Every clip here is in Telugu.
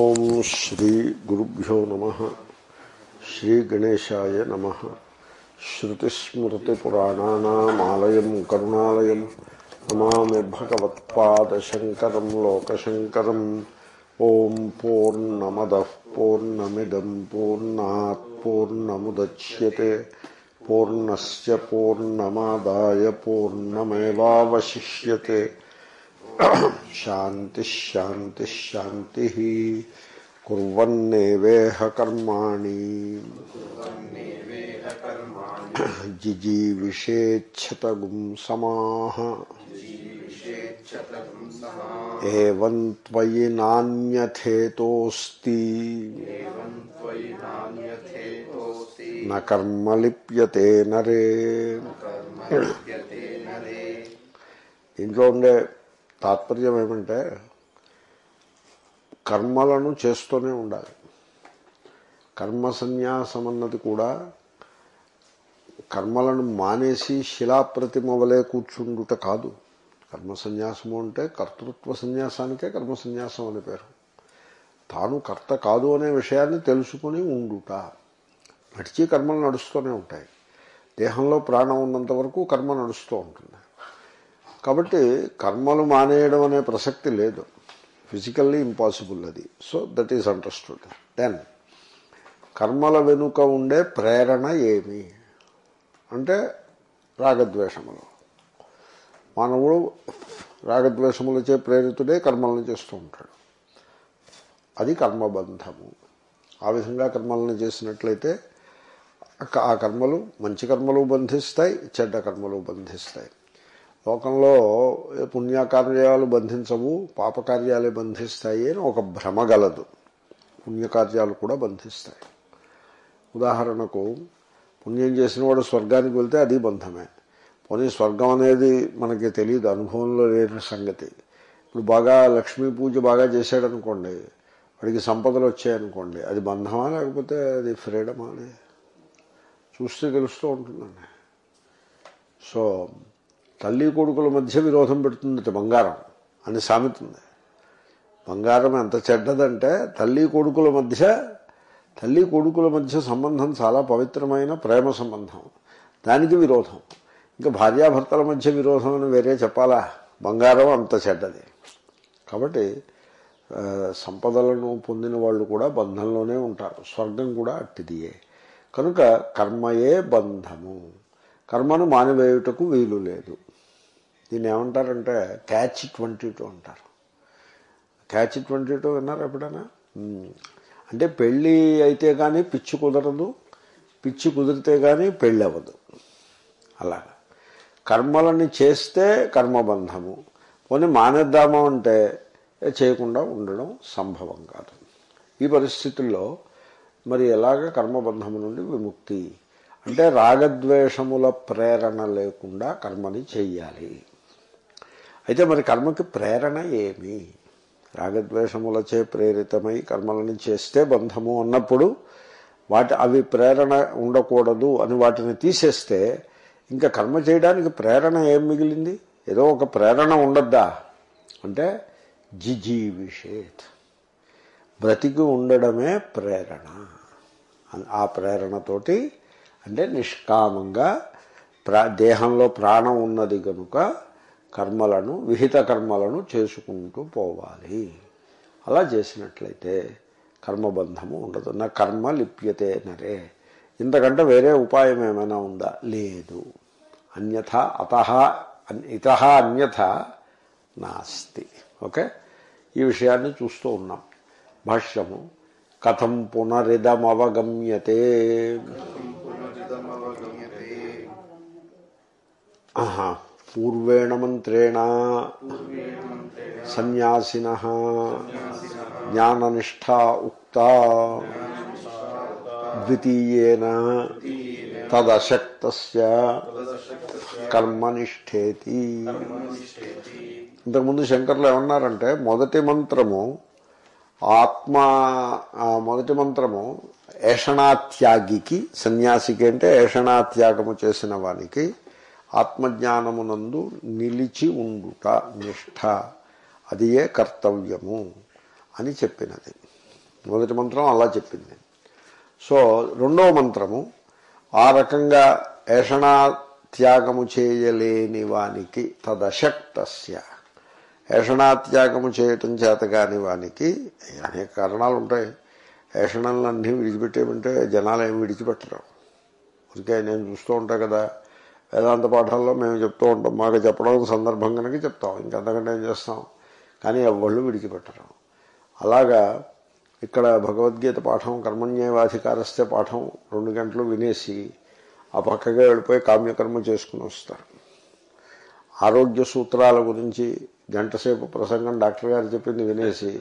ओम श्री गुरुभ्यो नमः, श्री गणेशाय नमः। श्रुतिस्मृतिपुराणानामालयं, करुणालयं, नमामि भगवत्पादशङ्करं लोकशङ्करम् ॐ पूर्णमदः, पूर्णमिदं, पूर्णात् पूर्णमुदच्यते। पूर्णस्य पूर्णमादाय पूर्णमेवावशिष्यते। పూర్ణమేవాశిష్యతే శాంతి శాంతి శాంతి కుర్వన్నేవేహ కర్మాణి జిజీవిషేచ్ఛతగుం సమాహ ఏవం త్వయి నాణ్యథేతోస్తి న కర్మ లిప్యతే నరే ఇంట్లో ఉండే తాత్పర్యం ఏమంటే కర్మలను చేస్తూనే ఉండాలి. కర్మ సన్యాసం అన్నది కూడా కర్మలను మానేసి శిలాప్రతిమ వలె కూర్చుండుట కాదు. కర్మ సన్యాసము అంటే కర్తృత్వ సన్యాసానికే కర్మ సన్యాసం అని పేరు. తాను కర్త కాదు అనే విషయాన్ని తెలుసుకుని ఉండుట. నడిచి కర్మలు నడుస్తూనే ఉంటాయి. దేహంలో ప్రాణం ఉన్నంత వరకు కర్మ నడుస్తూ ఉంటుంది. కాబట్టి కర్మలు మానేయడం అనే ప్రసక్తి లేదు. ఫిజికల్లీ ఇంపాసిబుల్ అది. So that is understood then కర్మల వెనుక ఉండే ప్రేరణ ఏమి? అంటే రాగద్వేషములు. మానవుడు రాగద్వేషములచే ప్రేరితుడే కర్మలను చేస్తూ ఉంటాడు. అది కర్మబంధము. ఆ విధంగా కర్మలను చేసినట్లయితే ఆ కర్మలు మంచి కర్మలు బంధిస్తాయి చెడ్డ కర్మలు బంధిస్తాయి. లోకంలో పుణ్యకార్యాలు బంధించవు పాపకార్యాలే బంధిస్తాయి అని ఒక భ్రమ గలదు. పుణ్యకార్యాలు కూడా బంధిస్తాయి. ఉదాహరణకు పుణ్యం చేసిన వాడు స్వర్గానికి వెళ్తే అది బంధమే. పోనీ స్వర్గం అనేది మనకి తెలియదు అనుభవంలో లేని సంగతి. ఇప్పుడు బాగా లక్ష్మీ పూజ బాగా చేశాడనుకోండి వాడికి సంపదలు వచ్చాయనుకోండి అది బంధమా లేకపోతే అది ఫ్రీడమా అని చూస్తే తెలుస్తూ ఉంటుందండి. సో తల్లి కొడుకుల మధ్య విరోధం పెడుతుంది బంగారం అని సామెతుంది. బంగారం ఎంత చెడ్డదంటే తల్లి కొడుకుల మధ్య తల్లి కొడుకుల మధ్య సంబంధం చాలా పవిత్రమైన ప్రేమ సంబంధం. దానికి విరోధం. ఇంకా భార్యాభర్తల మధ్య విరోధం అని వేరే చెప్పాలా? బంగారం అంత చెడ్డది. కాబట్టి సంపదలను పొందిన వాళ్ళు కూడా బంధంలోనే ఉంటారు. స్వర్గం కూడా అట్టిదియే. కనుక కర్మయే బంధము. కర్మను మానివేయుటకు వీలు లేదు. దీన్ని ఏమంటారంటే క్యాచ్ ట్వంటీ టూ అంటారు. క్యాచ్ ట్వంటీ టూ విన్నారు ఎప్పుడైనా? అంటే పెళ్ళి అయితే కానీ పిచ్చి కుదరదు పిచ్చి కుదిరితే కానీ పెళ్ళి అవ్వదు. అలాగా. కర్మలని చేస్తే కర్మబంధము. పోనీ మానేద్దామా అంటే చేయకుండా ఉండడం సంభవం కాదు. ఈ పరిస్థితుల్లో మరి ఎలాగ కర్మబంధము నుండి విముక్తి? అంటే రాగద్వేషముల ప్రేరణ లేకుండా కర్మని చెయ్యాలి. అయితే మరి కర్మకి ప్రేరణ ఏమి? రాగద్వేషములచే ప్రేరితమై కర్మలను చేస్తే బంధము అన్నప్పుడు వాటి అవి ప్రేరణ ఉండకూడదు అని వాటిని తీసేస్తే ఇంకా కర్మ చేయడానికి ప్రేరణ ఏం మిగిలింది? ఏదో ఒక ప్రేరణ ఉండద్దా? అంటే జిజీవిషేత్. బ్రతికి ఉండడమే ప్రేరణ. ఆ ప్రేరణతోటి అంటే నిష్కామంగా ప్రా దేహంలో ప్రాణం ఉన్నది కనుక కర్మలను విహిత కర్మలను చేసుకుంటూ పోవాలి. అలా చేసినట్లయితే కర్మబంధము ఉండదు. నా కర్మ లిప్యతే నరే. ఇంతకంటే వేరే ఉపాయం ఏమైనా ఉందా? లేదు. అన్యథ అత ఇత అన్యథ నాస్తి. ఓకే? ఈ విషయాన్ని చూస్తూ ఉన్నాం. భాష్యము కథం పునరిదమవగమ్యతే. పూర్వేణ మంత్రేణ సన్యాసిన. జ్ఞాననిష్టా ఉక్త. ద్వితీయేన తదశక్త కర్మనిష్టేతి ఇంతకుముందు శంకర్లు ఏమన్నారంటే మొదటి మంత్రము ఆత్మ మొదటి మంత్రము ఏషణాత్యాగికి సన్యాసికి అంటే ఏషణాత్యాగము చేసిన వానికి ఆత్మజ్ఞానమునందు నిలిచి ఉండుట నిష్ఠ. అది ఏ కర్తవ్యము అని చెప్పినది. మొదటి మంత్రం అలా చెప్పింది. సో రెండవ మంత్రము ఆ రకంగా ఏషణా త్యాగము చేయలేని వానికి తదశక్తస్య. ఏషణాత్యాగము చేయటం చేత కాని వానికి అనేక కారణాలు ఉంటాయి. ఏషణలన్నీ విడిచిపెట్టేమంటే జనాలు ఏమి విడిచిపెట్టరు. అందుకే నేను చూస్తూ ఉంటాను కదా వేదాంత పాఠాల్లో మేము చెప్తూ ఉంటాం. మాకు చెప్పడం సందర్భం కనుక చెప్తాం. ఇంకంతకంటే ఏం చేస్తాం? కానీ ఎవళ్ళు విడిచిపెట్టరు. అలాగా ఇక్కడ భగవద్గీత పాఠం కర్మణ్యేవాధికారస్తే పాఠం రెండు గంటలు వినేసి ఆ పక్కగా వెళ్ళిపోయి కామ్యకర్మ చేసుకుని వస్తారు. ఆరోగ్య సూత్రాల గురించి గంటసేపు ప్రసంగం డాక్టర్ గారు చెప్పింది వినేసి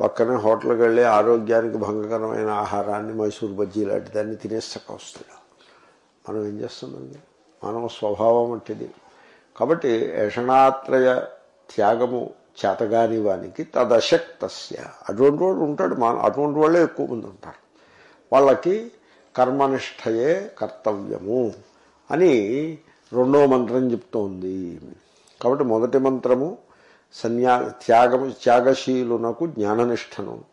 పక్కనే హోటల్కి వెళ్ళి ఆరోగ్యానికి భంగకరమైన ఆహారాన్ని మైసూర్ బజ్జీ లాంటి దాన్ని తినేస్తాక వస్తాడు. మనం ఏం చేస్తుందండి మానవ స్వభావం వంటిది. కాబట్టి యషణాత్రయ త్యాగము చేతగాని వానికి తదశక్తస్య. అటువంటి వాడు ఉంటాడు మా అటువంటి వాళ్ళే ఎక్కువ మంది ఉంటారు. వాళ్ళకి కర్మనిష్టయే కర్తవ్యము అని రెండో మంత్రం చెప్తోంది. కాబట్టి మొదటి మంత్రము సన్యా త్యాగము త్యాగశీలునకు జ్ఞాననిష్టను.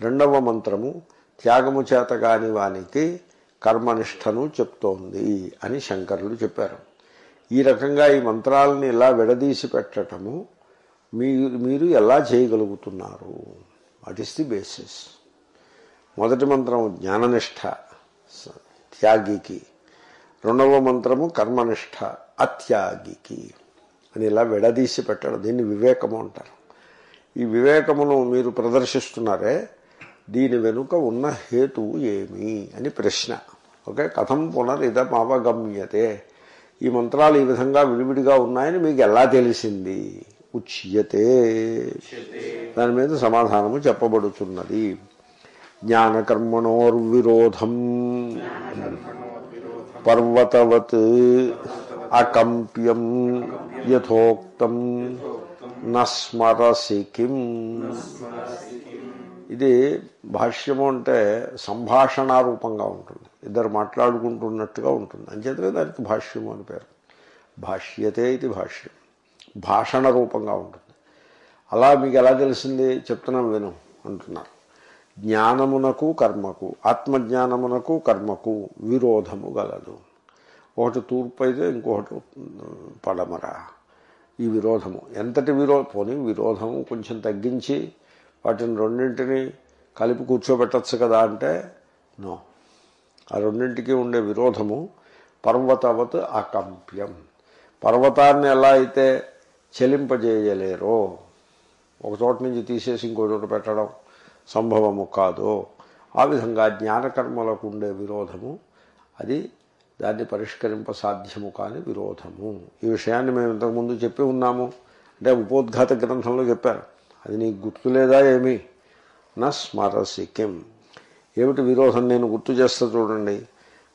రెండవ మంత్రము త్యాగము చేతగాని వానికి కర్మనిష్టను చెప్తోంది అని శంకరులు చెప్పారు. ఈ రకంగా ఈ మంత్రాలని ఇలా విడదీసి పెట్టటము మీరు మీరు ఎలా చేయగలుగుతున్నారు? వాట్ ఈస్ ది బేసిస్ మొదటి మంత్రం జ్ఞాననిష్ట త్యాగికి. రెండవ మంత్రము కర్మనిష్ట అత్యాగికి. అని ఇలా విడదీసి పెట్టడం దీన్ని వివేకము అంటారు. ఈ వివేకమును మీరు ప్రదర్శిస్తున్నారే దీని వెనుక ఉన్న హేతువు ఏమి అని ప్రశ్న. ఓకే? కథం పునరిదమవగమ్యతే ఈ మంత్రాలు ఈ విధంగా విడివిడిగా ఉన్నాయని మీకు ఎలా తెలిసింది? ఉచ్యతే. దాని మీద సమాధానము చెప్పబడుతున్నది. జ్ఞానకర్మణోర్విరోధం. పర్వతవత్ అకంప్యం యథోక్తం. నస్మరసి కిం. ఇది భాష్యము అంటే సంభాషణ రూపంగా ఉంటుంది. ఇద్దరు మాట్లాడుకుంటున్నట్టుగా ఉంటుంది. అంచేతనే దానికి భాష్యము అని పేరు. భాష్యతే ఇది భాష్యం. భాషణ రూపంగా ఉంటుంది. అలా మీకు ఎలా తెలిసింది? చెప్తున్నాం విను అంటున్నారు. జ్ఞానమునకు కర్మకు ఆత్మజ్ఞానమునకు కర్మకు విరోధము గలదు. ఒకటి తూర్పు అయితే ఇంకొకటి పడమర. ఈ విరోధము ఎంతటి విరో పోనీ విరోధము కొంచెం తగ్గించి వాటిని రెండింటిని కలిపి కూర్చోబెట్టచ్చు కదా అంటే నో. ఆ రెండింటికి ఉండే విరోధము పర్వతవత్ అకంప్యం. పర్వతాన్ని ఎలా అయితే చెలింపజేయలేరో ఒక చోట నుంచి తీసేసి ఇంకో చోట పెట్టడం సంభవము కాదో ఆ విధంగా జ్ఞానకర్మలకు ఉండే విరోధము అది దాన్ని పరిష్కరింప సాధ్యము కాని విరోధము. ఈ విషయాన్ని మేము ఇంతకుముందు చెప్పి ఉన్నాము. అంటే ఉపోద్ఘాత గ్రంథంలో చెప్పారు. అది నీకు గుర్తులేదా ఏమి? నా స్మరసి కిం. ఏమిటి విరోధం? నేను గుర్తు చేస్తా చూడండి.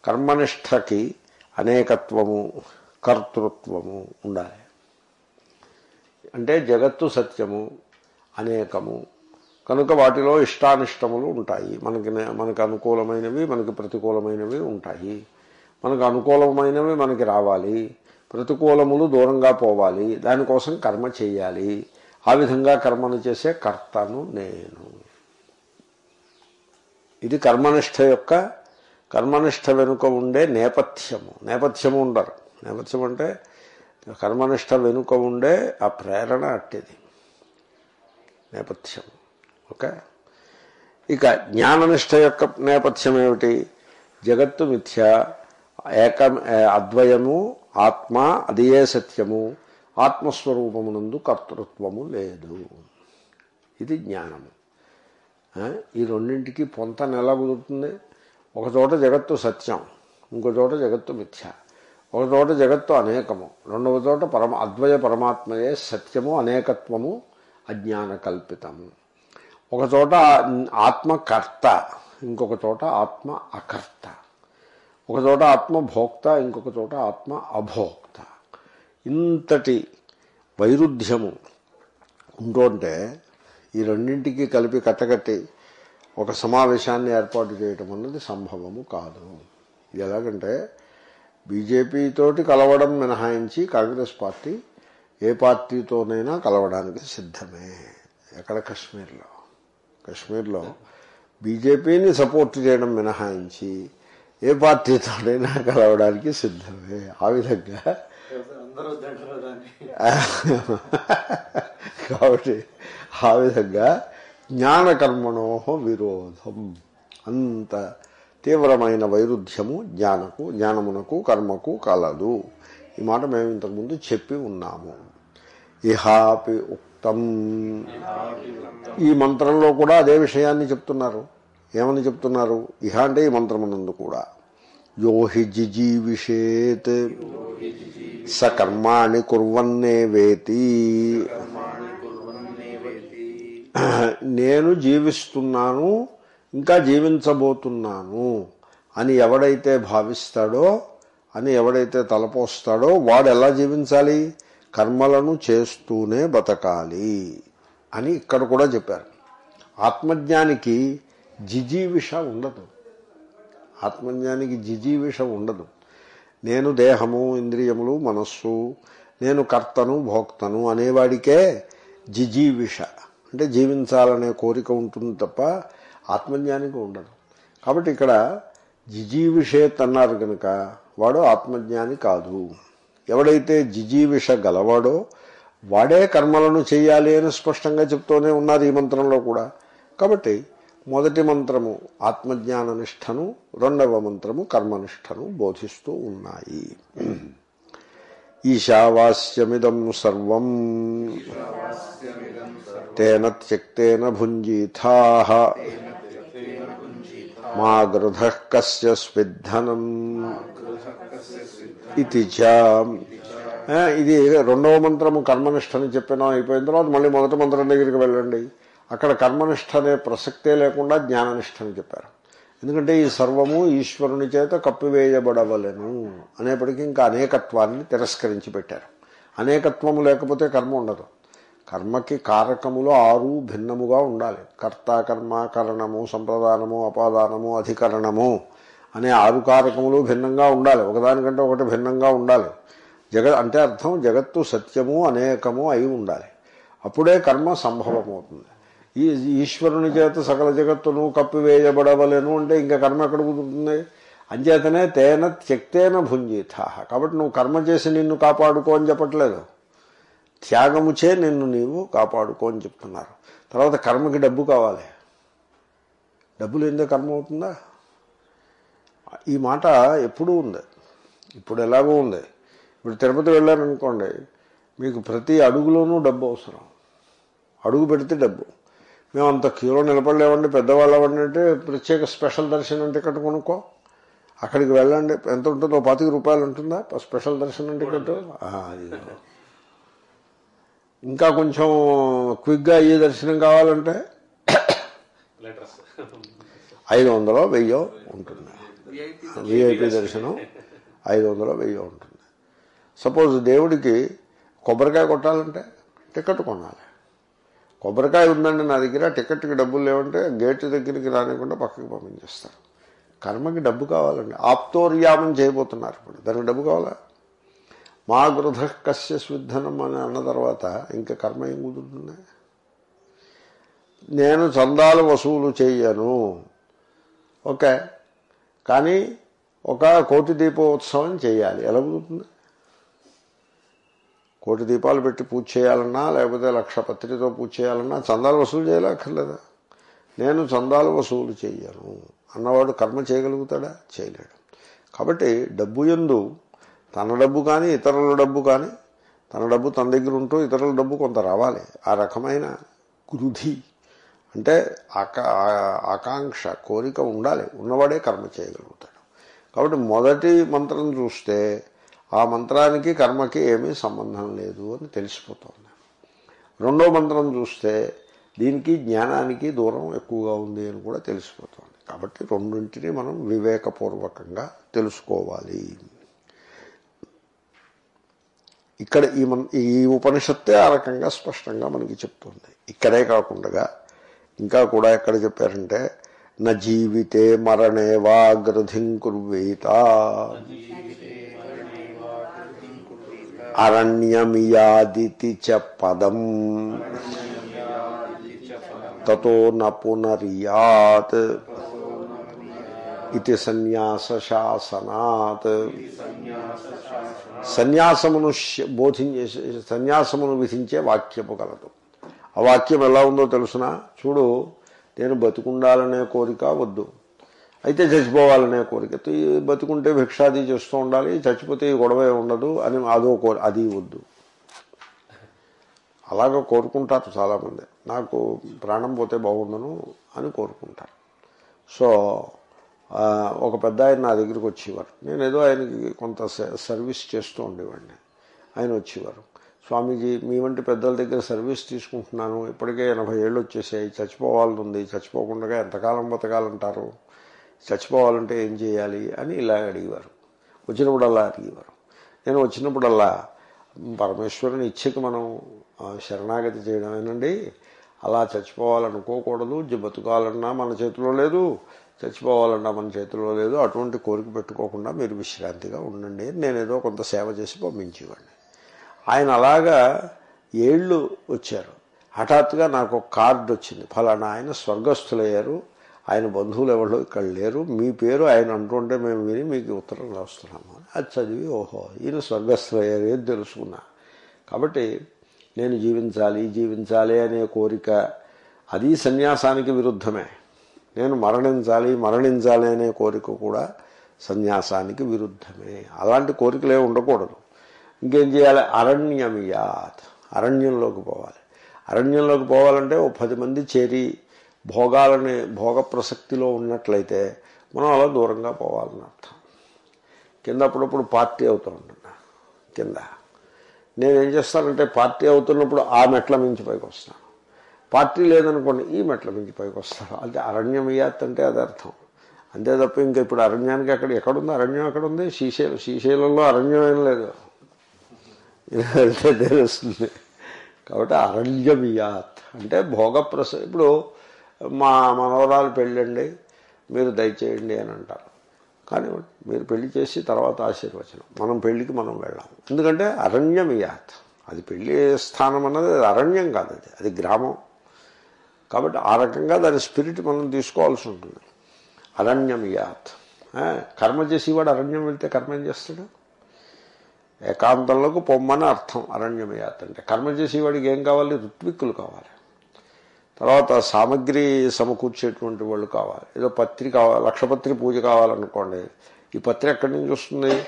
కర్మనిష్టకి అనేకత్వము కర్తృత్వము ఉండాలి. అంటే జగత్తు సత్యము అనేకము. కనుక వాటిలో ఇష్టానిష్టములు ఉంటాయి. మనకి మనకు అనుకూలమైనవి మనకి ప్రతికూలమైనవి ఉంటాయి. మనకు అనుకూలమైనవి మనకి రావాలి. ప్రతికూలములు దూరంగా పోవాలి. దానికోసం కర్మ చేయాలి. ఆ విధంగా కర్మను చేసే కర్తను నేను. ఇది కర్మనిష్ట యొక్క కర్మనిష్ట వెనుక ఉండే నేపథ్యము. నేపథ్యము ఉండరు. నేపథ్యం అంటే కర్మనిష్ట వెనుక ఉండే ఆ ప్రేరణ అట్టేది. నేపథ్యం. ఓకే? ఇక జ్ఞాననిష్ట యొక్క నేపథ్యం ఏమిటి? జగత్తు మిథ్య ఏక అద్వయము ఆత్మ అదియే సత్యము? ఆత్మస్వరూపమునందు కర్తృత్వము లేదు. ఇది జ్ఞానము. ఈ రెండింటికి పొంతన ఎలా కుదురుతుంది? ఒక చోట జగత్తు సత్యం ఇంకో చోట జగత్తు మిథ్య. ఒక చోట జగత్తు అనేకము రెండవ చోట పరమ అద్వయ పరమాత్మయే సత్యము అనేకత్వము అజ్ఞాన కల్పితము ఒక చోట ఇంకొక చోట ఆత్మ అకర్త. ఒక చోట ఆత్మ భోక్త ఇంకొక చోట ఆత్మ అభోక్త. ఇంతటి వైరుధ్యము ఉంటుంటే ఈ రెండింటికి కలిపి కట్టకట్టి ఒక సమావేశాన్ని ఏర్పాటు చేయటం అన్నది సంభవము కాదు. ఇది ఎలాగంటే బీజేపీతోటి కలవడం మినహాయించి కాంగ్రెస్ పార్టీ ఏ పార్టీతోనైనా కలవడానికి సిద్ధమే. ఎక్కడ? కశ్మీర్లో. కశ్మీర్లో బీజేపీని సపోర్ట్ చేయడం మినహాయించి ఏ పార్టీతోనైనా కలవడానికి సిద్ధమే. ఆ విధంగా కాబట్టి ఆ విధంగా జ్ఞానకర్మణోహ విరోధం. అంత తీవ్రమైన వైరుధ్యము జ్ఞానకు జ్ఞానమునకు కర్మకు కలదు. ఈ మాట మేము ఇంతకుముందు చెప్పి ఉన్నాము. ఇహాపి ఉక్తం. ఈ మంత్రంలో కూడా అదే విషయాన్ని చెప్తున్నారు. ఏమని చెప్తున్నారు? ఇహ అంటే ఈ మంత్రమునందు కూడా. యోహి జిజీవిషేత్ స కర్మాణి కుర్వన్నే వేతి నేను జీవిస్తున్నాను ఇంకా జీవించబోతున్నాను అని ఎవడైతే భావిస్తాడో అని ఎవడైతే తలపోస్తాడో వాడు ఎలా జీవించాలి? కర్మలను చేస్తూనే బతకాలి అని ఇక్కడ కూడా చెప్పారు. ఆత్మజ్ఞానికి జిజీవిష ఉండదు. ఆత్మజ్ఞానికి జిజీవిష ఉండదు. నేను దేహము ఇంద్రియములు మనస్సు నేను కర్తను భోక్తను అనేవాడికే జిజీవిష అంటే జీవించాలనే కోరిక ఉంటుంది తప్ప ఆత్మజ్ఞానికి ఉండదు. కాబట్టి ఇక్కడ జిజీవిషేత్ అన్నారు కనుక వాడు ఆత్మజ్ఞాని కాదు. ఎవడైతే జిజీవిష గలవాడో వాడే కర్మలను చేయాలి అని స్పష్టంగా చెప్తూనే ఉన్నారు ఈ మంత్రంలో కూడా. కాబట్టి మొదటి మంత్రము ఆత్మజ్ఞాన నిష్టను రెండవ మంత్రము కర్మనిష్టను బోధిస్తూ ఉన్నాయి. ఈశావాస్యమిదం సర్వం. తేన త్యక్తేన భుంజీథా. మా గృధ కస్య స్విద్ధనం. ఇది చ. ఇది రెండవ మంత్రము కర్మనిష్టని చెప్పినా అయిపోయిన తర్వాత మళ్ళీ మొదటి మంత్రం దగ్గరికి వెళ్ళండి. అక్కడ కర్మనిష్ట అనే ప్రసక్తే లేకుండా జ్ఞాననిష్టని చెప్పారు. ఎందుకంటే ఈ సర్వము ఈశ్వరుని చేత కప్పివేయబడవలను అనేప్పటికీ ఇంకా అనేకత్వాన్ని తిరస్కరించి పెట్టారు. అనేకత్వము లేకపోతే కర్మ ఉండదు. కర్మకి కారకములు ఆరు భిన్నముగా ఉండాలి. కర్త కర్మ కరణము సంప్రదానము అపాదానము అధికరణము అనే ఆరు కారకములు భిన్నంగా ఉండాలి. ఒకదానికంటే ఒకటి భిన్నంగా ఉండాలి. జగ అంటే అర్థం జగత్తు సత్యము అనేకము అయి ఉండాలి. అప్పుడే కర్మ సంభవమవుతుంది. ఈ ఈశ్వరుని చేత సకల జగత్తును కప్పివేయబడవలేను అంటే ఇంకా కర్మ ఎక్కడ కుదురుతుంది? అంచేతనే తేన త్యక్తేన భుంజిత కాబట్టి నువ్వు కర్మ చేసి నిన్ను కాపాడుకో అని చెప్పట్లేదు. త్యాగముచే నిన్ను నీవు కాపాడుకో అని చెప్తున్నారు. తర్వాత కర్మకి డబ్బు కావాలి. డబ్బులు ఎందుకు కర్మ అవుతుందా? ఈ మాట ఎప్పుడూ ఉంది. ఇప్పుడు ఎలాగో ఉంది. ఇప్పుడు తిరుపతి వెళ్ళారనుకోండి మీకు ప్రతి అడుగులోనూ డబ్బు అవసరం. అడుగు పెడితే డబ్బు. మేము అంత క్యూలో నిలబడలేమండి పెద్దవాళ్ళవండి అంటే ప్రత్యేక స్పెషల్ దర్శనం టికెట్ కొనుక్కో. అక్కడికి వెళ్ళండి. ఎంత ఉంటుందో పాతిక రూపాయలు ఉంటుందా? స్పెషల్ దర్శనం టికెట్ ఇంకా కొంచెం క్విక్గా అయ్యే దర్శనం కావాలంటే ఐదు వందలో వెయ్యో ఉంటుంది. విఐపి దర్శనం ఐదు వందలో వెయ్యో ఉంటుంది. సపోజ్ దేవుడికి కొబ్బరికాయ కొట్టాలంటే టికెట్ కొనాలి. కొబ్బరికాయ ఉందండి నా దగ్గర టికెట్కి డబ్బులు లేవంటే గేట్ దగ్గరికి రానివ్వకుండా పక్కకి పంపించేస్తారు. కర్మకి డబ్బు కావాలండి. ఆప్తోర్యామం చేయబోతున్నారు ఇప్పుడు. దానికి డబ్బు కావాలా? మా గృధ కస్య స్విద్ధనం అని అన్న తర్వాత ఇంకా కర్మ ఏం కుదురుతుంది? నేను చందాలు వసూలు చేయను. ఓకే. కానీ ఒక కోటి దీపోత్సవం చేయాలి. ఎలా కుదురుతుంది? కోటి దీపాలు పెట్టి పూజ చేయాలన్నా లేకపోతే లక్ష పత్రికతో పూజ చేయాలన్నా చందాలు వసూలు చేయాలక్కర్లేదా నేను చందాలు వసూలు చేయను అన్నవాడు కర్మ చేయగలుగుతాడా? చేయలేడు. కాబట్టి డబ్బు ఎందు తన డబ్బు కానీ ఇతరుల డబ్బు కానీ తన డబ్బు తన దగ్గర ఉంటూ ఇతరుల డబ్బు కొంత రావాలి. ఆ రకమైన గృధి అంటే ఆకా ఆకాంక్ష కోరిక ఉండాలి. ఉన్నవాడే కర్మ చేయగలుగుతాడు. కాబట్టి మొదటి మంత్రం చూస్తే ఆ మంత్రానికి కర్మకి ఏమీ సంబంధం లేదు అని తెలిసిపోతుంది. రెండో మంత్రం చూస్తే దీనికి జ్ఞానానికి దూరం ఎక్కువగా ఉంది అని కూడా తెలిసిపోతుంది. కాబట్టి రెండింటిని మనం వివేకపూర్వకంగా తెలుసుకోవాలి. ఇక్కడ ఈ మన్ ఈ ఉపనిషత్తే ఆ రకంగా స్పష్టంగా మనకి చెప్తుంది. ఇక్కడే కాకుండా ఇంకా కూడా ఎక్కడ చెప్పారంటే నా జీవితే మరణే వా గ్రధిం కుర్వీత అరణ్యమియాదితి చ పదం. తతో న ఇది సన్యాస శాసనాత్ సన్యాసమును బోధించే సన్యాసమును విధించే వాక్యము కలదు. ఆ వాక్యం ఎలా ఉందో తెలుసిన? చూడు నేను బతుకుండాలనే కోరిక వద్దు. అయితే చచ్చిపోవాలనే కోరిక. ఈ బతుకుంటే భిక్షాది చేస్తూ ఉండాలి చచ్చిపోతే ఈ గొడవ ఉండదు అని అదో కోరి అది వద్దు. అలాగ కోరుకుంటారు చాలామంది. నాకు ప్రాణం పోతే బాగుండను అని కోరుకుంటారు. సో ఒక పెద్ద ఆయన నా దగ్గరికి వచ్చేవారు. నేను ఏదో ఆయనకి కొంత స- సర్వీస్ చేస్తూ ఉండేవాడిని. ఆయన వచ్చేవారు. స్వామీజీ మీ వంటి పెద్దల దగ్గర సర్వీస్ తీసుకుంటున్నాను. ఇప్పటికే ఎనభై ఏళ్ళు వచ్చేసాయి. చచ్చిపోవాలని ఉంది చచ్చిపోకుండా ఎంతకాలం బతకాలంటారు? చచ్చిపోవాలంటే ఏం చేయాలి అని ఇలా అడిగేవారు. వచ్చినప్పుడల్లా అడిగేవారు. నేను వచ్చినప్పుడల్లా పరమేశ్వరుని ఇచ్చకి మనం శరణాగతి చేయడమేనండి అలా చచ్చిపోవాలనుకోకూడదు. జ- బతుకాలన్నా మన చేతిలో లేదు. చచ్చిపోవాలన్నా మన చేతిలో లేదు. అటువంటి కోరిక పెట్టుకోకుండా మీరు విశ్రాంతిగా ఉండండి నేనేదో నేను ఏదో కొంత సేవ చేసి పంపించేవాడిని. ఆయన అలాగా ఏళ్ళు వచ్చారు. హఠాత్తుగా నాకు ఒక కార్డు వచ్చింది. ఫలానా ఆయన స్వర్గస్థులయ్యారు. ఆయన బంధువులు ఎవరు ఇక్కడ లేరు. మీ పేరు ఆయన అంటుంటే మేము విని మీకు ఉత్తరం రాస్తున్నాము. అది చదివి ఓహో ఈయన స్వర్గస్థులయ్యారు ఏది తెలుసుకున్నా. కాబట్టి నేను జీవించాలి జీవించాలి అనే కోరిక అది సన్యాసానికి విరుద్ధమే. నేను మరణించాలి మరణించాలి అనే కోరిక కూడా సన్యాసానికి విరుద్ధమే. అలాంటి కోరికలే ఉండకూడదు. ఇంకేం చేయాలి? అరణ్యమియాత్ అరణ్యంలోకి పోవాలి. అరణ్యంలోకి పోవాలంటే ఓ పది మంది చేరి భోగాలని భోగ ప్రసక్తిలో ఉన్నట్లయితే మనం అలా దూరంగా పోవాలని అర్థం. కింద అప్పుడప్పుడు పార్టీ అవుతూ ఉంటున్నా కింద. నేనేం చేస్తానంటే పార్టీ అవుతున్నప్పుడు ఆ మెట్ల మించి పైకి వస్తాను. పార్టీ లేదనుకోండి ఈ మెట్ల మించి పైకి వస్తాను. అంటే అరణ్యం ఇయ్యాత్ అంటే అది అర్థం. అంతే తప్ప ఇంకా ఇప్పుడు అరణ్యానికి అక్కడ ఎక్కడుంది? అరణ్యం ఎక్కడుంది? శ్రీశైలం శ్రీశైలంలో అరణ్యం ఏం లేదు. ఇలా వెళ్తే తెలుస్తుంది. కాబట్టి అరణ్యమియాత్ అంటే భోగ ప్రస ఇప్పుడు మా మనవరాలు పెళ్ళండి మీరు దయచేయండి అని అంటారు. కానీ మీరు పెళ్ళి చేసి తర్వాత ఆశీర్వచనం. మనం పెళ్ళికి మనం వెళ్ళాము ఎందుకంటే అరణ్యం యాత్ అది పెళ్ళి స్థానం అన్నది అరణ్యం కాదు అది. అది గ్రామం. కాబట్టి ఆ రకంగా దాని స్పిరిట్ మనం తీసుకోవాల్సి ఉంటుంది. అరణ్యమియాత్ ఆ, కర్మ చేసేవాడు అరణ్యం వెళ్తే కర్మ ఏం చేస్తాడు? ఏకాంతంలోకి పొమ్మని అర్థం అరణ్యమయాత్ అంటే. కర్మ చేసేవాడికి ఏం కావాలి? ఋత్విక్కులు కావాలి. తర్వాత సామగ్రి సమకూర్చేటువంటి వాళ్ళు కావాలి. ఏదో పత్రి కావాలి లక్షపత్రి పూజ కావాలనుకోండి ఈ పత్రి ఎక్కడి నుంచి వస్తుంది?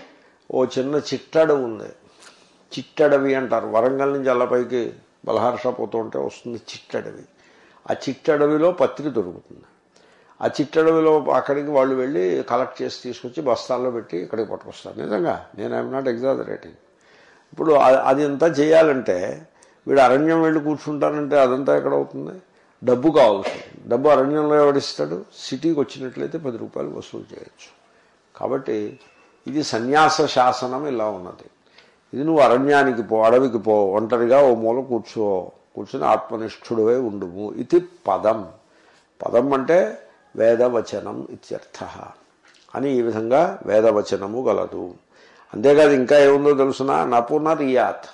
ఓ చిన్న చిట్టడవి ఉంది. చిట్టడవి అంటారు. వరంగల్ నుంచి అల్లపైకి బలహార్ష పోతూ ఉంటే వస్తుంది చిట్టడవి. ఆ చిట్టడవిలో పత్రి దొరుకుతుంది. ఆ చిట్టడవిలో అక్కడికి వాళ్ళు వెళ్ళి కలెక్ట్ చేసి తీసుకొచ్చి బస్తాల్లో పెట్టి ఇక్కడికి పట్టుకొస్తారు. నిజంగా నేను ఐఎమ్ నాట్ ఎగ్జాజరేటింగ్ ఇప్పుడు అది అంతా చేయాలంటే వీడు అరణ్యం వెళ్ళి కూర్చుంటానంటే అదంతా ఎక్కడవుతుంది? డబ్బు కావాల్సి డబ్బు అరణ్యంలో ఎవడిస్తాడు? సిటీకి వచ్చినట్లయితే పది రూపాయలు వసూలు చేయొచ్చు. కాబట్టి ఇది సన్యాస శాసనం ఇలా ఉన్నది. ఇది నువ్వు అరణ్యానికి పో అడవికి పో ఒంటరిగా ఓ మూల కూర్చో కూర్చుని ఆత్మనిష్ఠుడవే ఉండుము ఇది పదం. పదం అంటే వేదవచనం ఇత్యర్థ అని ఈ విధంగా వేదవచనము గలదు. అంతేకాదు ఇంకా ఏముందో తెలుసిన? నపునరియాత్.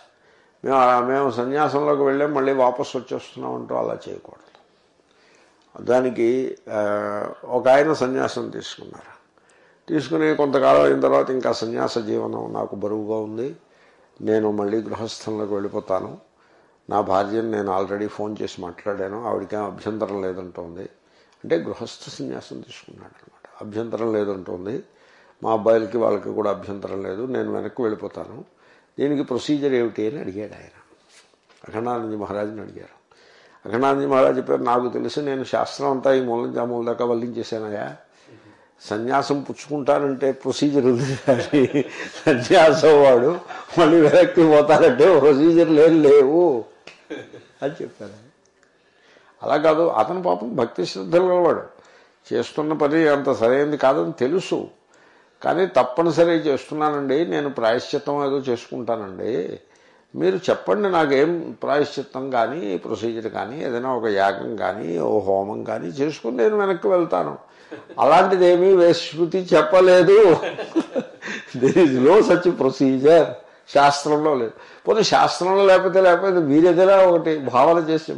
మేము మేము సన్యాసంలోకి వెళ్ళాం మళ్ళీ వాపసు వచ్చేస్తున్నాం అంటూ అలా చేయకూడదు. దానికి ఒక ఆయన సన్యాసం తీసుకున్నారు. తీసుకుని కొంతకాలం అయిన తర్వాత ఇంకా సన్యాస జీవనం నాకు బరువుగా ఉంది. నేను మళ్ళీ గృహస్థంలోకి వెళ్ళిపోతాను. నా భార్యను నేను ఆల్రెడీ ఫోన్ చేసి మాట్లాడాను. ఆవిడకేం అభ్యంతరం లేదంటోంది. అంటే గృహస్థ సన్యాసం తీసుకున్నాడు అనమాట అభ్యంతరం లేదంటోంది. మా అబ్బాయిలకి వాళ్ళకి కూడా అభ్యంతరం లేదు. నేను వెనక్కి వెళ్ళిపోతాను. దీనికి ప్రొసీజర్ ఏమిటి అని అడిగాడు ఆయన. అఖండానంద మహారాజుని అడిగారు. అఖండానంద మహారాజ్ చెప్పారు నాకు తెలిసి నేను శాస్త్రం అంతా ఈ మూల నుంచి ఆ మూల దాకా వల్లించేసానయా సన్యాసం పుచ్చుకుంటానంటే ప్రొసీజర్ ఉంది కానీ సన్యాసం వాడు మళ్ళీ వెనక్కి పోతానంటే ప్రొసీజర్ లేదు లేవు. అని చెప్పారు. అలా కాదు అతను పాపం భక్తి శ్రద్ధలు గలవాడు. చేస్తున్న పని అంత సరైనది కాదని తెలుసు. కానీ తప్పనిసరి చేస్తున్నానండి నేను ప్రాయశ్చిత్తం ఏదో చేసుకుంటానండి. మీరు చెప్పండి నాకేం ప్రాయశ్చిత్తం కానీ ప్రొసీజర్ కానీ ఏదైనా ఒక యాగం కానీ ఓ హోమం కానీ చేసుకుని నేను వెనక్కి వెళ్తాను. అలాంటిదేమీ వేశ్రుతి చెప్పలేదు. There is no such procedure శాస్త్రంలో లేదు. పోనీ శాస్త్రంలో లేకపోతే లేకపోతే మీరేదైనా ఒకటి భావన చేసి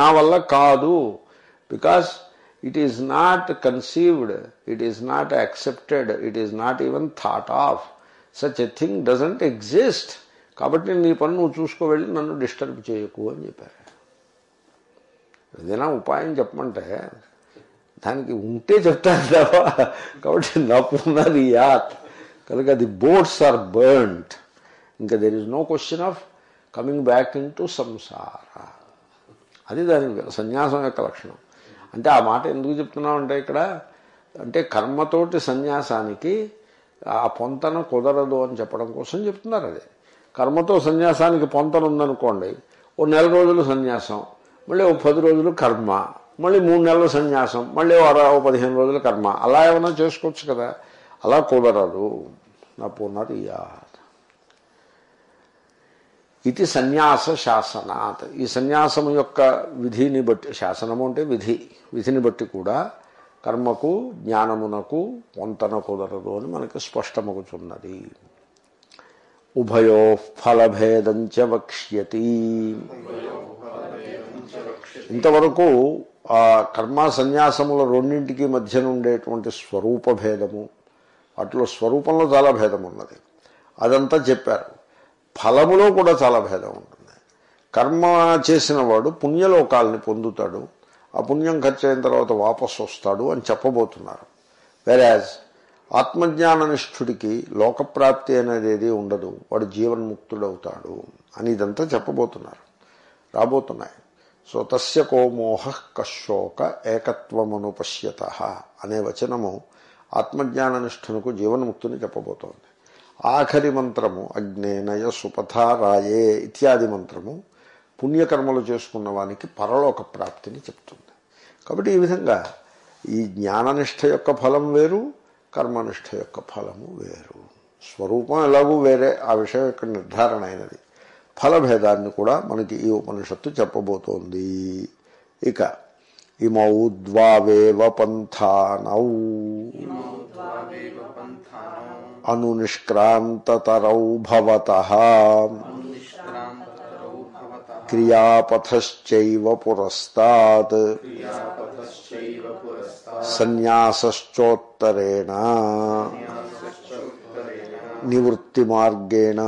నా వల్ల కాదు. Because it is not conceived it is not accepted it is not even thought of such a thing doesn't exist కాబట్టి నీ పని నువ్వు చూసుకోవెళ్ళి నన్ను డిస్టర్బ్ చేయకు అని చెప్పారు. ఏదైనా ఉపాయం చెప్పమంటే దానికి ఉంటే చెప్తాను తప్ప కాబట్టి నప్పున్నది యాత్. కనుక ది బోట్స్ ఆర్ బర్న్డ్. ఇంకా there is no question of coming back in to సంసార అది దాని సన్యాసం యొక్క లక్షణం. అంటే ఆ మాట ఎందుకు చెప్తున్నామంటే ఇక్కడ అంటే కర్మతోటి సన్యాసానికి ఆ పొంతన కుదరదు అని చెప్పడం కోసం చెప్తున్నారు అది. కర్మతో సన్యాసానికి పొంతన ఉందనుకోండి ఓ నెల రోజులు సన్యాసం మళ్ళీ ఓ పది రోజులు కర్మ మళ్ళీ మూడు నెలల సన్యాసం మళ్ళీ ఓ పదిహేను రోజుల కర్మ. అలా ఏమైనా చేసుకోవచ్చు కదా? అలా కుదరదు. నా పూర్ణాది ఇది సన్యాస శాసనాత్. ఈ సన్యాసం యొక్క విధిని బట్టి శాసనము అంటే విధి విధిని బట్టి కూడా కర్మకు జ్ఞానమునకు పొంతన కుదరదు అని మనకి స్పష్టమగుచున్నది. ఉభయో ఫలభేదంచ వక్ష్యతి. ఇంతవరకు ఆ కర్మ సన్యాసముల రెండింటికి మధ్యన ఉండేటువంటి స్వరూప భేదము వాటిలో స్వరూపంలో చాలా భేదం ఉన్నది. అదంతా చెప్పారు. ఫలములో కూడా చాలా భేదం ఉంటుంది. కర్మ చేసిన వాడు పుణ్యలోకాలని పొందుతాడు. ఆ పుణ్యం ఖర్చు అయిన తర్వాత వాపసు వస్తాడు అని చెప్పబోతున్నారు. వెరాజ్ ఆత్మజ్ఞాననిష్ఠుడికి లోకప్రాప్తి అనేది ఏది ఉండదు. వాడు జీవన్ముక్తుడవుతాడు అని ఇదంతా చెప్పబోతున్నారు. రాబోతున్నాయి. సో తస్య కో మోహ కశోక ఏకత్వమును పశ్యత అనే వచనము ఆత్మజ్ఞాననిష్ఠునకు జీవన్ముక్తిని చెప్పబోతోంది. ఆఖరి మంత్రము అగ్నేనయ సుపథ రాయే ఇత్యాది మంత్రము పుణ్యకర్మలు చేసుకున్న వానికి పరలోక ప్రాప్తిని చెప్తుంది. కాబట్టి ఈ విధంగా ఈ జ్ఞాననిష్ట యొక్క ఫలం వేరు కర్మనిష్ట యొక్క ఫలము వేరు. స్వరూపం ఎలాగూ వేరే ఆ విషయం యొక్క నిర్ధారణ అయినది. ఫలభేదాన్ని కూడా మనకి ఈ ఉపనిషత్తు చెప్పబోతోంది. ఇక ఇమౌ ద్వావేవ పంథానౌ. అను నిష్క్రాంతతరౌ భవత. క్రియాపథశ్చైవ పురస్తాత్ సన్యాసశ్చోత్తరేణ నివృత్తి మార్గేణ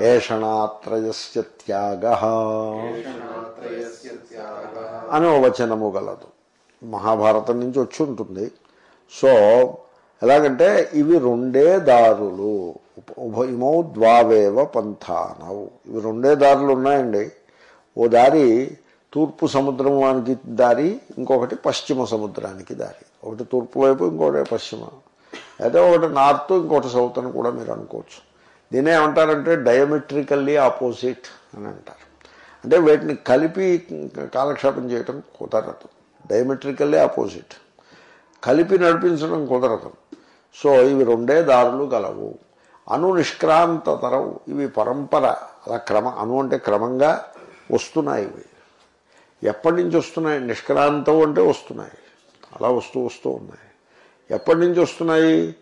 ఏషణాత్రయస్య త్యాగ అని ఓ వచనము గలదు. మహాభారతం నుంచి వచ్చి ఉంటుంది. సో ఎలాగంటే ఇవి రెండే దారులు. ఉభయమో ద్వావేవ పంథానవు ఇవి రెండే దారులు ఉన్నాయండి. ఓ దారి తూర్పు సముద్రానికి దారి ఇంకొకటి పశ్చిమ సముద్రానికి దారి. ఒకటి తూర్పు వైపు ఇంకోటి పశ్చిమ. అయితే ఒకటి నార్త్ ఇంకోటి సౌత్ అని కూడా మీరు అనుకోవచ్చు. దీనే ఏమంటారంటే డయోమెట్రికల్లీ ఆపోజిట్ అని అంటారు. అంటే వీటిని కలిపి కాలక్షేపం చేయటం కుదరదు. Diametrically opposite. కలిపి నడిపించడం కుదరదు. సో ఇవి రెండే దారులు గలవు. అను నిష్క్రాంత తరం ఇవి పరంపర. అలా క్రమ అను అంటే క్రమంగా వస్తున్నాయి ఇవి. ఎప్పటి నుంచి వస్తున్నాయి? నిష్క్రాంతం అంటే వస్తున్నాయి. అలా వస్తూ వస్తూ ఉన్నాయి. ఎప్పటి నుంచి వస్తున్నాయి?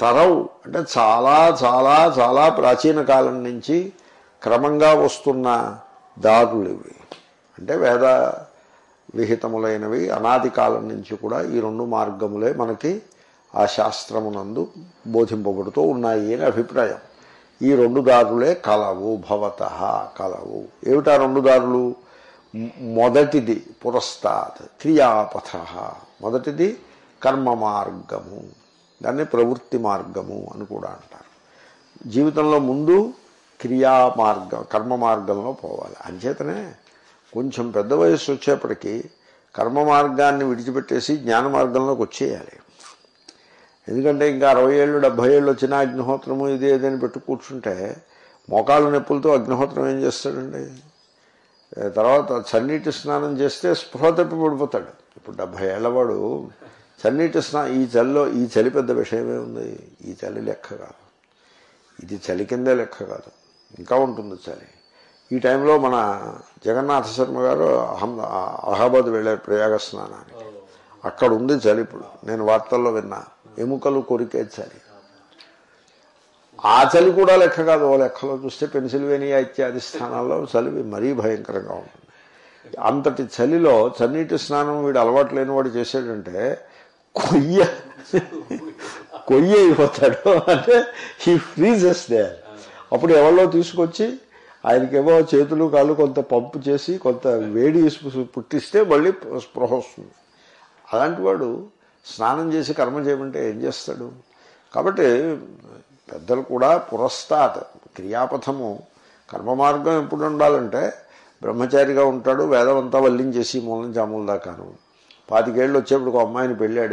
తరవు. అంటే చాలా చాలా చాలా ప్రాచీన కాలం నుంచి క్రమంగా వస్తున్న దారులు ఇవి. అంటే వేద విహితములైనవి అనాది కాలం నుంచి కూడా ఈ రెండు మార్గములే మనకి ఆ శాస్త్రమునందు బోధింపబడుతూ ఉన్నాయి అని అభిప్రాయం. ఈ రెండు దారులే కలవు భవత కలవు. ఏమిటా రెండు దారులు? మొదటిది పురస్తాత్ క్రియాపథ. మొదటిది కర్మ మార్గము దాన్ని ప్రవృత్తి మార్గము అని కూడా అంటారు. జీవితంలో ముందు క్రియా మార్గం కర్మ మార్గంలో పోవాలి. అంచేతనే కొంచెం పెద్ద వయస్సు వచ్చేప్పటికీ కర్మ మార్గాన్ని విడిచిపెట్టేసి జ్ఞాన మార్గంలోకి వచ్చేయాలి. ఎందుకంటే ఇంకా అరవై ఏళ్ళు డెబ్భై ఏళ్ళు వచ్చిన అగ్నిహోత్రము ఇది ఏదని పెట్టు కూర్చుంటే మోకాళ్ళ నొప్పులతో అగ్నిహోత్రం ఏం చేస్తాడండి? తర్వాత చన్నీటి స్నానం చేస్తే స్పృహ తప్పి పడిపోతాడు. ఇప్పుడు డెబ్భై ఏళ్ళవాడు చన్నీటి స్నా ఈ చలిలో ఈ చలి పెద్ద విషయమే ఉంది. ఈ చలి లెక్క కాదు. ఇది చలి కిందే లెక్క కాదు. ఇంకా ఉంటుంది చలి. ఈ టైంలో మన జగన్నాథ శర్మ గారు అహం అలహాబాద్ వెళ్ళారు ప్రయాగ స్నానానికి. అక్కడ ఉంది చలి ఇప్పుడు. నేను వార్తల్లో విన్నా. ఎముకలు కొరికే చలి ఆ చలి కూడా లెక్క కాదు. ఓ లెక్కలో చూస్తే పెన్సిల్వేనియా ఇత్యాది స్థానాల్లో చలి మరీ భయంకరంగా ఉంటుంది. అంతటి చలిలో చన్నీటి స్నానం వీడు అలవాటు లేని వాడు చేసాడంటే కొయ్య కొయ్య అయిపోతాడు. అంటే హీ ఫ్రీజెస్ దే అప్పుడు ఎవరో తీసుకొచ్చి ఆయనకేమో చేతులు కాళ్ళు కొంత పంపు చేసి కొంత వేడి పుట్టిస్తే మళ్ళీ స్పృహ వస్తుంది. అలాంటి వాడు స్నానం చేసి కర్మ చేయమంటే ఏం చేస్తాడు? కాబట్టి పెద్దలు కూడా పురస్తాత్ క్రియాపథము కర్మ మార్గం ఎప్పుడు ఉండాలంటే బ్రహ్మచారిగా ఉంటాడు వేదం అంతా వల్లించేసి మూలం జాముల దాకాను పాతికేళ్ళు వచ్చేప్పుడు ఒక అమ్మాయిని పెళ్ళాడు.